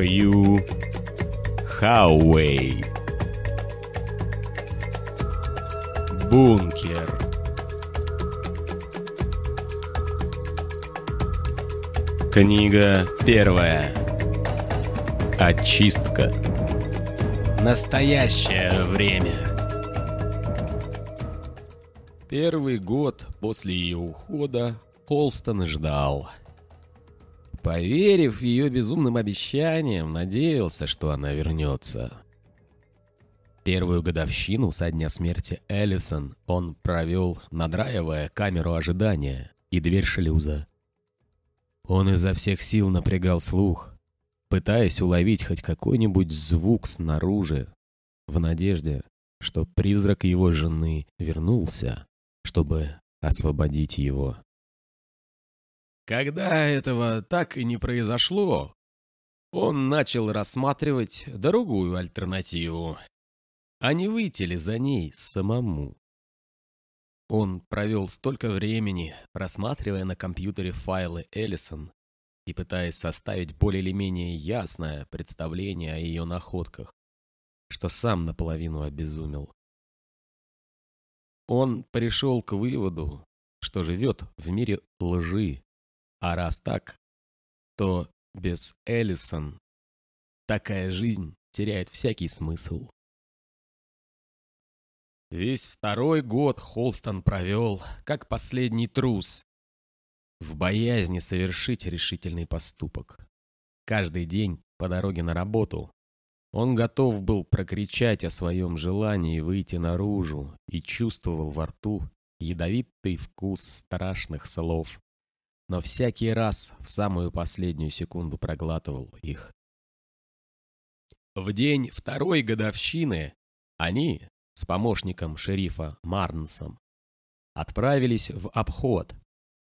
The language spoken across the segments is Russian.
Хью Хауэй. Бункер. Книга первая. Очистка. Настоящее время. Первый год после ее ухода Холстон ждал. Поверив ее безумным обещаниям, надеялся, что она вернется. Первую годовщину со дня смерти Эллисон он провел, надраивая камеру ожидания и дверь шлюза. Он изо всех сил напрягал слух, пытаясь уловить хоть какой-нибудь звук снаружи, в надежде, что призрак его жены вернулся, чтобы освободить его. Когда этого так и не произошло, он начал рассматривать другую альтернативу, а не выйти ли за ней самому. Он провел столько времени, просматривая на компьютере файлы Эллисон и пытаясь составить более или менее ясное представление о ее находках, что сам наполовину обезумел. Он пришел к выводу, что живет в мире лжи, а раз так, то без Эллисон такая жизнь теряет всякий смысл. Весь второй год Холстон провел, как последний трус, в боязни совершить решительный поступок. Каждый день по дороге на работу он готов был прокричать о своем желании выйти наружу и чувствовал во рту ядовитый вкус страшных слов, но всякий раз в самую последнюю секунду проглатывал их. В день второй годовщины они с помощником шерифа Марнсом отправились в обход,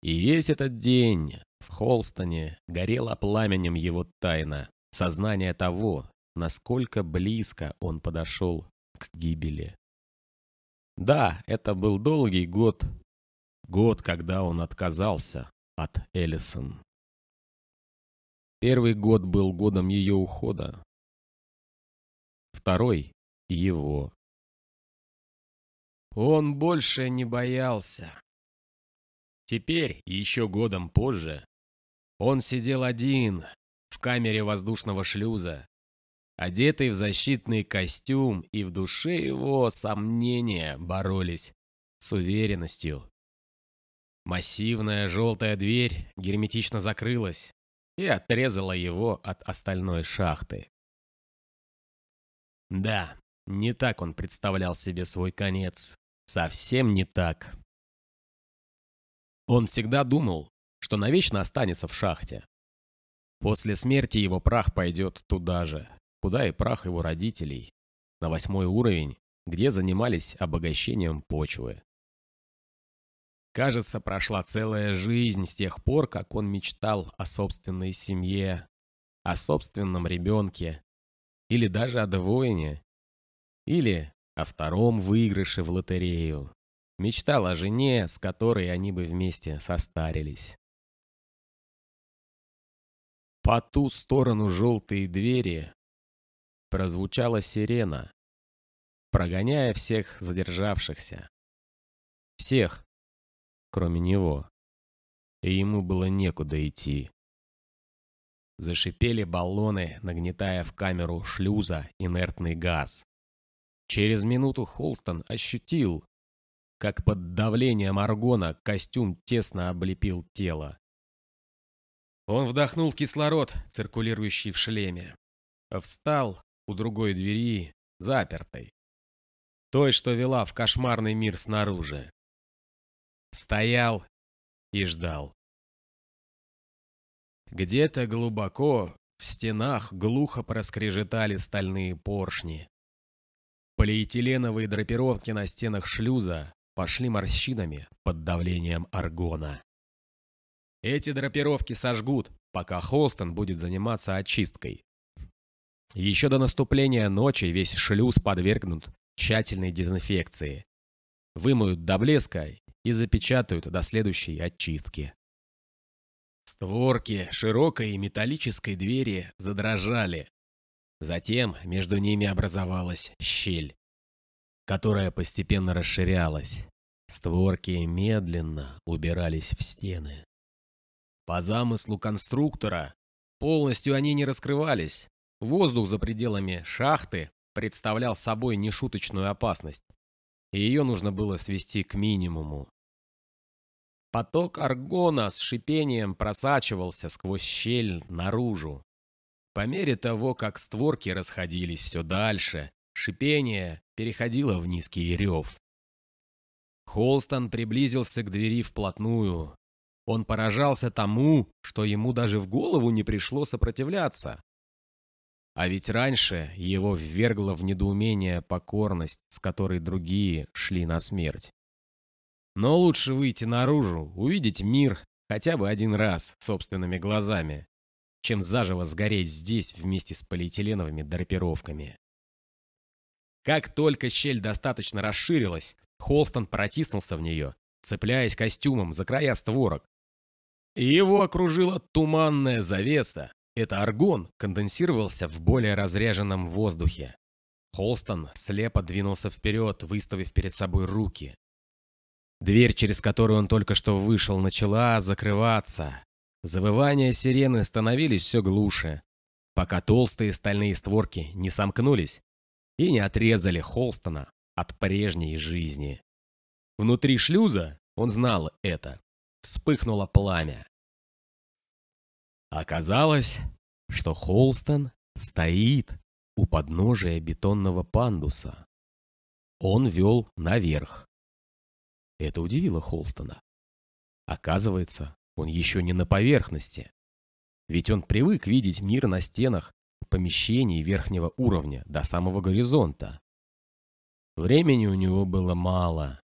и весь этот день в Холстоне горело пламенем его тайна, сознание того, насколько близко он подошел к гибели. Да, это был долгий год, год, когда он отказался от Эллисон. Первый год был годом ее ухода. Второй — его. Он больше не боялся. Теперь, еще годом позже, он сидел один в камере воздушного шлюза, одетый в защитный костюм, и в душе его сомнения боролись с уверенностью. Массивная желтая дверь герметично закрылась и отрезала его от остальной шахты. Да, не так он представлял себе свой конец. Совсем не так. Он всегда думал, что навечно останется в шахте. После смерти его прах пойдет туда же, куда и прах его родителей, на восьмой уровень, где занимались обогащением почвы. Кажется, прошла целая жизнь с тех пор, как он мечтал о собственной семье, о собственном ребенке, или даже о двойне, или о втором выигрыше в лотерею. Мечтал о жене, с которой они бы вместе состарились. По ту сторону желтой двери прозвучала сирена, прогоняя всех задержавшихся. Всех, кроме него. И ему было некуда идти. Зашипели баллоны, нагнетая в камеру шлюза инертный газ. Через минуту Холстон ощутил, как под давлением аргона костюм тесно облепил тело. Он вдохнул кислород, циркулирующий в шлеме. Встал у другой двери, запертой. Той, что вела в кошмарный мир снаружи. Стоял и ждал. Где-то глубоко в стенах глухо проскрежетали стальные поршни. Полиэтиленовые драпировки на стенах шлюза пошли морщинами под давлением аргона. Эти драпировки сожгут, пока Холстон будет заниматься очисткой. Еще до наступления ночи весь шлюз подвергнут тщательной дезинфекции. Вымоют до блеска и запечатают до следующей очистки. Створки широкой металлической двери задрожали. Затем между ними образовалась щель, которая постепенно расширялась. Створки медленно убирались в стены. По замыслу конструктора, полностью они не раскрывались. Воздух за пределами шахты представлял собой нешуточную опасность, и ее нужно было свести к минимуму. Поток аргона с шипением просачивался сквозь щель наружу. По мере того, как створки расходились все дальше, шипение переходило в низкий рев. Холстон приблизился к двери вплотную. Он поражался тому, что ему даже в голову не пришло сопротивляться. А ведь раньше его ввергла в недоумение покорность, с которой другие шли на смерть. Но лучше выйти наружу, увидеть мир хотя бы один раз собственными глазами, чем заживо сгореть здесь вместе с полиэтиленовыми драпировками. Как только щель достаточно расширилась, Холстон протиснулся в нее, цепляясь костюмом за края створок. Его окружила туманная завеса. Это аргон конденсировался в более разряженном воздухе. Холстон слепо двинулся вперед, выставив перед собой руки. Дверь, через которую он только что вышел, начала закрываться. Завывания сирены становились все глуше, пока толстые стальные створки не сомкнулись и не отрезали Холстона от прежней жизни. Внутри шлюза, он знал это, вспыхнуло пламя. Оказалось, что Холстон стоит у подножия бетонного пандуса. Он вел наверх. Это удивило Холстона. Оказывается, он еще не на поверхности. Ведь он привык видеть мир на стенах помещений верхнего уровня до самого горизонта. Времени у него было мало.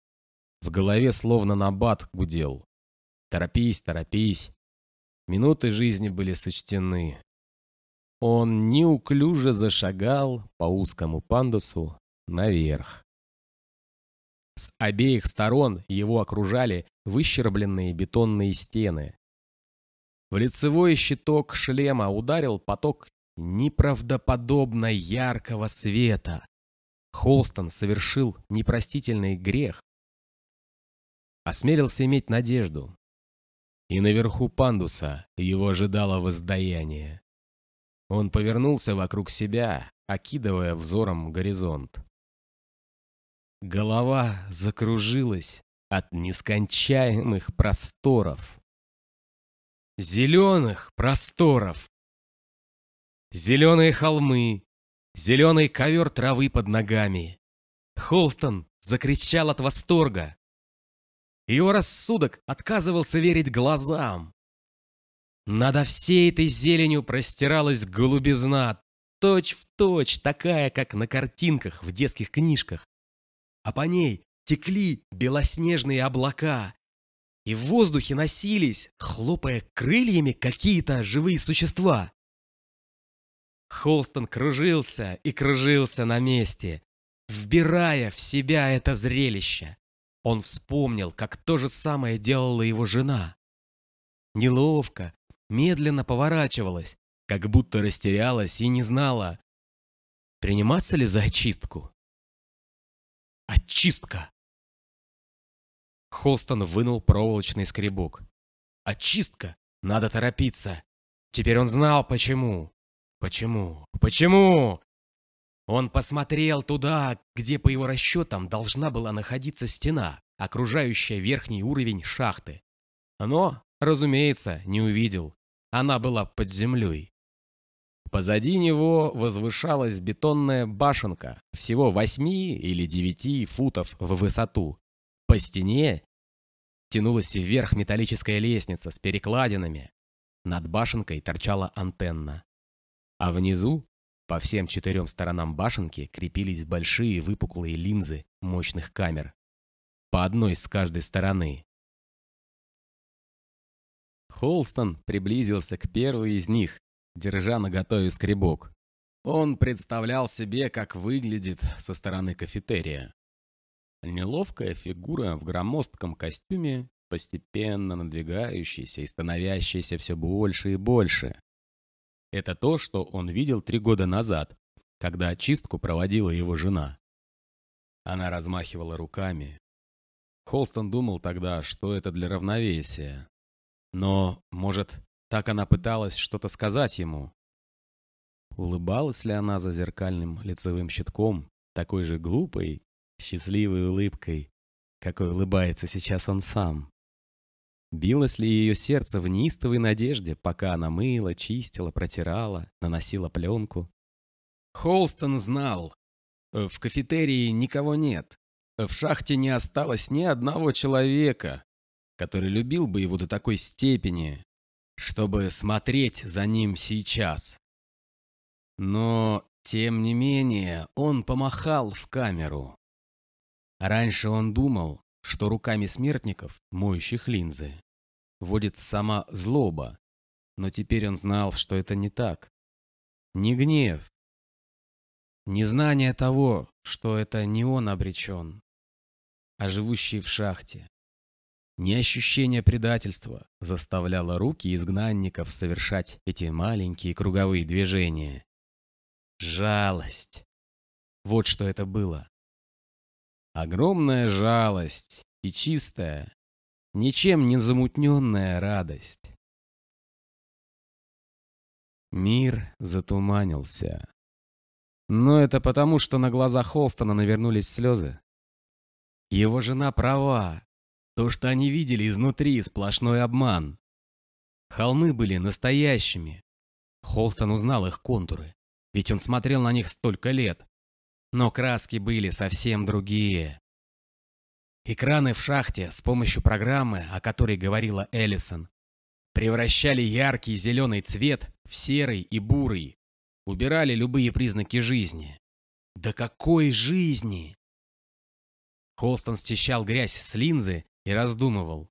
В голове словно набат гудел. Торопись, торопись. Минуты жизни были сочтены. Он неуклюже зашагал по узкому пандусу наверх. С обеих сторон его окружали выщербленные бетонные стены. В лицевой щиток шлема ударил поток неправдоподобно яркого света. Холстон совершил непростительный грех. Осмелился иметь надежду. И наверху пандуса его ожидало воздаяние. Он повернулся вокруг себя, окидывая взором горизонт. Голова закружилась от нескончаемых просторов. Зеленых просторов. Зеленые холмы, зеленый ковер травы под ногами. Холстон закричал от восторга. Его рассудок отказывался верить глазам. Надо всей этой зеленью простиралась голубизна, точь-в-точь точь такая, как на картинках в детских книжках а по ней текли белоснежные облака. И в воздухе носились, хлопая крыльями, какие-то живые существа. Холстон кружился и кружился на месте, вбирая в себя это зрелище. Он вспомнил, как то же самое делала его жена. Неловко, медленно поворачивалась, как будто растерялась и не знала, приниматься ли за очистку. Очистка! Холстон вынул проволочный скребок. Очистка! Надо торопиться. Теперь он знал, почему. Почему? Почему? Он посмотрел туда, где, по его расчетам, должна была находиться стена, окружающая верхний уровень шахты. Но, разумеется, не увидел. Она была под землей. Позади него возвышалась бетонная башенка, всего восьми или девяти футов в высоту. По стене тянулась вверх металлическая лестница с перекладинами. Над башенкой торчала антенна. А внизу, по всем четырем сторонам башенки, крепились большие выпуклые линзы мощных камер. По одной с каждой стороны. Холстон приблизился к первой из них держа наготове скребок. Он представлял себе, как выглядит со стороны кафетерия. Неловкая фигура в громоздком костюме постепенно надвигающийся и становящийся все больше и больше. Это то, что он видел три года назад, когда очистку проводила его жена. Она размахивала руками. Холстон думал тогда, что это для равновесия. Но, может, так она пыталась что-то сказать ему? Улыбалась ли она за зеркальным лицевым щитком, такой же глупой, счастливой улыбкой, какой улыбается сейчас он сам? Билось ли ее сердце в неистовой надежде, пока она мыла, чистила, протирала, наносила пленку? Холстон знал. Э, в кафетерии никого нет. В шахте не осталось ни одного человека, который любил бы его до такой степени, чтобы смотреть за ним сейчас. Но, тем не менее, он помахал в камеру. Раньше он думал, что руками смертников, моющих линзы, водит сама злоба, но теперь он знал, что это не так. Не гнев, не знание того, что это не он обречен, а живущий в шахте. Не ощущение предательства заставляло руки изгнанников совершать эти маленькие круговые движения. Жалость. Вот что это было. Огромная жалость и чистая, ничем не замутненная радость. Мир затуманился. Но это потому, что на глазах Холстона навернулись слезы. Его жена права. То, что они видели изнутри, сплошной обман. Холмы были настоящими. Холстон узнал их контуры ведь он смотрел на них столько лет. Но краски были совсем другие. Экраны в шахте с помощью программы, о которой говорила Эллисон, превращали яркий зеленый цвет в серый и бурый, убирали любые признаки жизни. Да какой жизни! Холстон стещал грязь с линзы и раздумывал,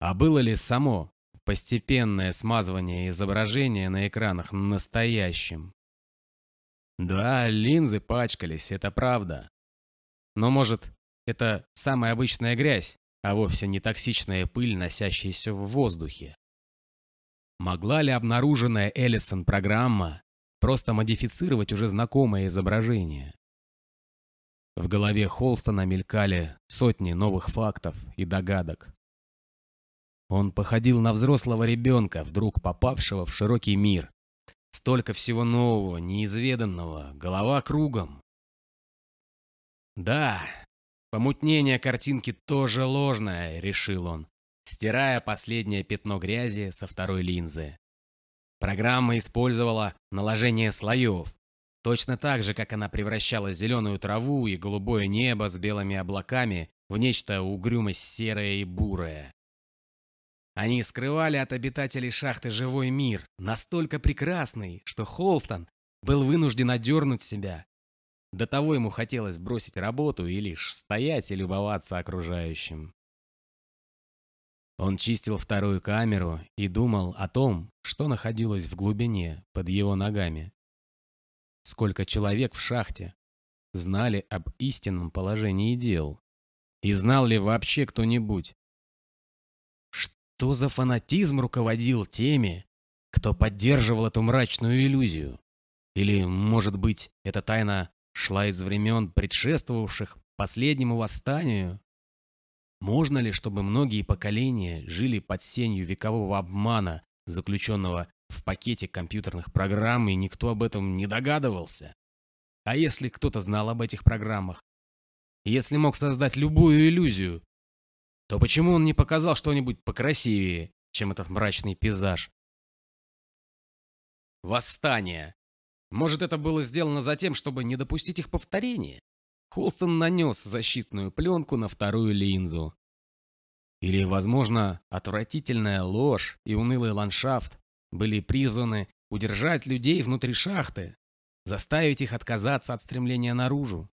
а было ли само постепенное смазывание изображения на экранах настоящим? Да, линзы пачкались, это правда. Но, может, это самая обычная грязь, а вовсе не токсичная пыль, носящаяся в воздухе. Могла ли обнаруженная Эллисон программа просто модифицировать уже знакомое изображение? В голове Холстона мелькали сотни новых фактов и догадок. Он походил на взрослого ребенка, вдруг попавшего в широкий мир, Столько всего нового, неизведанного, голова кругом. Да, помутнение картинки тоже ложное, решил он, стирая последнее пятно грязи со второй линзы. Программа использовала наложение слоев, точно так же, как она превращала зеленую траву и голубое небо с белыми облаками в нечто угрюмо серое и бурое. Они скрывали от обитателей шахты живой мир, настолько прекрасный, что Холстон был вынужден одернуть себя. До того ему хотелось бросить работу и лишь стоять и любоваться окружающим. Он чистил вторую камеру и думал о том, что находилось в глубине под его ногами. Сколько человек в шахте знали об истинном положении дел? И знал ли вообще кто-нибудь, что за фанатизм руководил теми, кто поддерживал эту мрачную иллюзию? Или, может быть, эта тайна шла из времен, предшествовавших последнему восстанию? Можно ли, чтобы многие поколения жили под сенью векового обмана, заключенного в пакете компьютерных программ, и никто об этом не догадывался? А если кто-то знал об этих программах? Если мог создать любую иллюзию, то почему он не показал что-нибудь покрасивее, чем этот мрачный пейзаж? Восстание. Может, это было сделано за тем, чтобы не допустить их повторения? Холстон нанес защитную пленку на вторую линзу. Или, возможно, отвратительная ложь и унылый ландшафт были призваны удержать людей внутри шахты, заставить их отказаться от стремления наружу.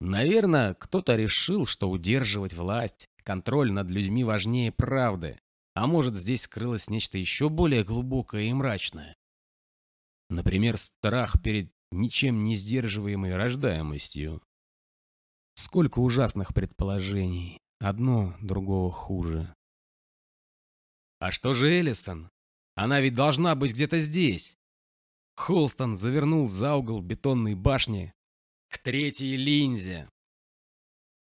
Наверное, кто-то решил, что удерживать власть, контроль над людьми важнее правды. А может, здесь скрылось нечто еще более глубокое и мрачное. Например, страх перед ничем не сдерживаемой рождаемостью. Сколько ужасных предположений. одно другого хуже. А что же Эллисон? Она ведь должна быть где-то здесь. Холстон завернул за угол бетонной башни к третьей линзе.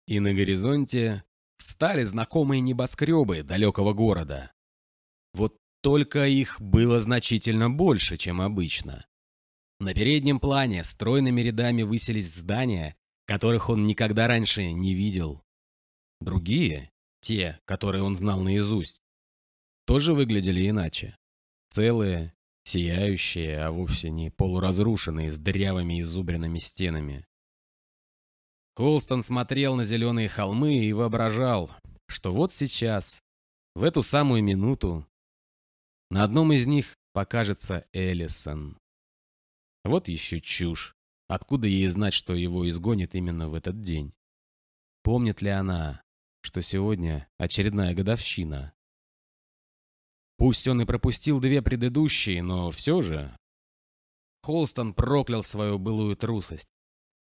И на горизонте встали знакомые небоскребы далекого города. Вот только их было значительно больше, чем обычно. На переднем плане стройными рядами высились здания, которых он никогда раньше не видел. Другие, те, которые он знал наизусть, тоже выглядели иначе. Целые, сияющие, а вовсе не полуразрушенные, с дырявыми изубренными стенами. Холстон смотрел на зеленые холмы и воображал, что вот сейчас, в эту самую минуту, на одном из них покажется Эллисон. Вот еще чушь. Откуда ей знать, что его изгонят именно в этот день? Помнит ли она, что сегодня очередная годовщина? Пусть он и пропустил две предыдущие, но все же... Холстон проклял свою былую трусость.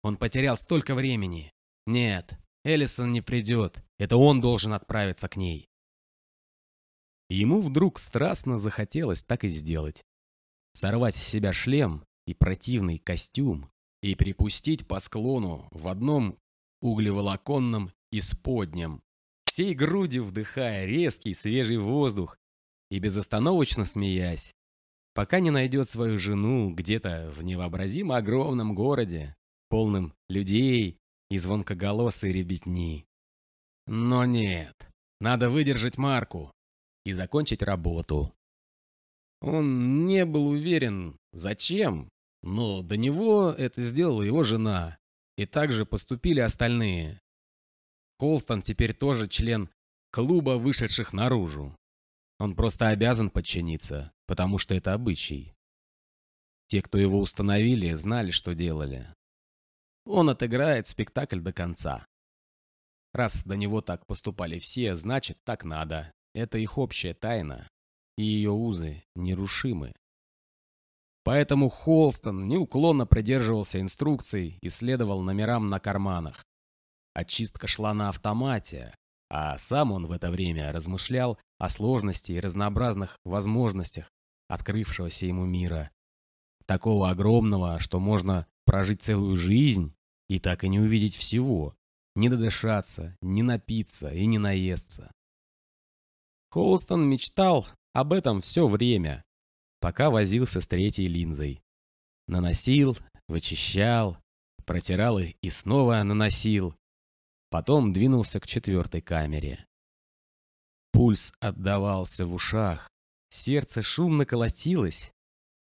Он потерял столько времени. Нет, Эллисон не придет. Это он должен отправиться к ней. Ему вдруг страстно захотелось так и сделать. Сорвать с себя шлем и противный костюм и припустить по склону в одном углеволоконном исподнем, всей грудью вдыхая резкий свежий воздух и безостановочно смеясь, пока не найдет свою жену где-то в невообразимо огромном городе, полным людей и звонкоголосой ребятни. Но нет, надо выдержать марку и закончить работу. Он не был уверен, зачем, но до него это сделала его жена, и также поступили остальные. Колстон теперь тоже член клуба вышедших наружу. Он просто обязан подчиниться, потому что это обычай. Те, кто его установили, знали, что делали. Он отыграет спектакль до конца. Раз до него так поступали все, значит, так надо. Это их общая тайна, и ее узы нерушимы. Поэтому Холстон неуклонно придерживался инструкций и следовал номерам на карманах. Очистка шла на автомате, а сам он в это время размышлял о сложности и разнообразных возможностях открывшегося ему мира. Такого огромного, что можно прожить целую жизнь и так и не увидеть всего, не додышаться, не напиться и не наесться. Холстон мечтал об этом все время, пока возился с третьей линзой. Наносил, вычищал, протирал их и снова наносил. Потом двинулся к четвертой камере. Пульс отдавался в ушах, сердце шумно колотилось,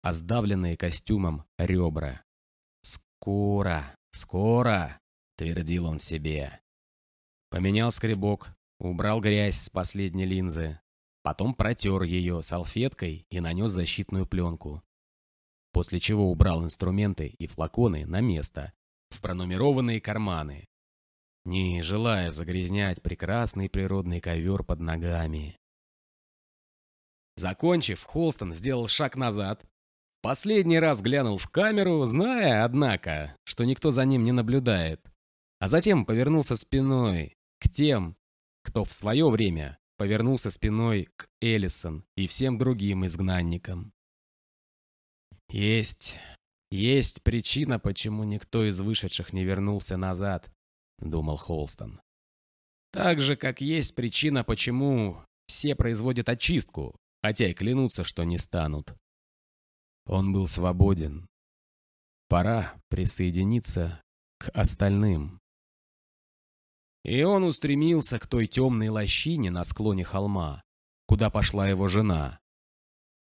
а сдавленные костюмом ребра. «Скоро, скоро!» — твердил он себе. Поменял скребок, убрал грязь с последней линзы, Потом протер ее салфеткой и нанес защитную пленку. После чего убрал инструменты и флаконы на место, в пронумерованные карманы, не желая загрязнять прекрасный природный ковер под ногами. Закончив, Холстон сделал шаг назад, последний раз глянул в камеру, зная, однако, что никто за ним не наблюдает, а затем повернулся спиной к тем, кто в свое время повернулся спиной к Эллисон и всем другим изгнанникам. Есть, есть причина, почему никто из вышедших не вернулся назад, думал Холстон. Так же, как есть причина, почему все производят очистку, хотя и клянутся, что не станут. Он был свободен. Пора присоединиться к остальным. И он устремился к той темной лощине на склоне холма, куда пошла его жена.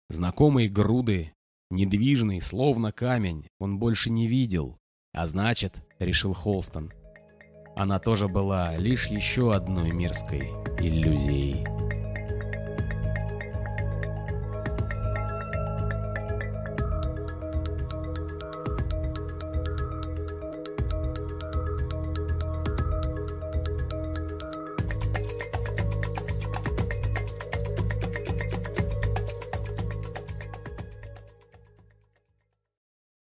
Знакомые груды, недвижный, словно камень, он больше не видел. А значит, решил Холстон, она тоже была лишь еще одной мирской иллюзией.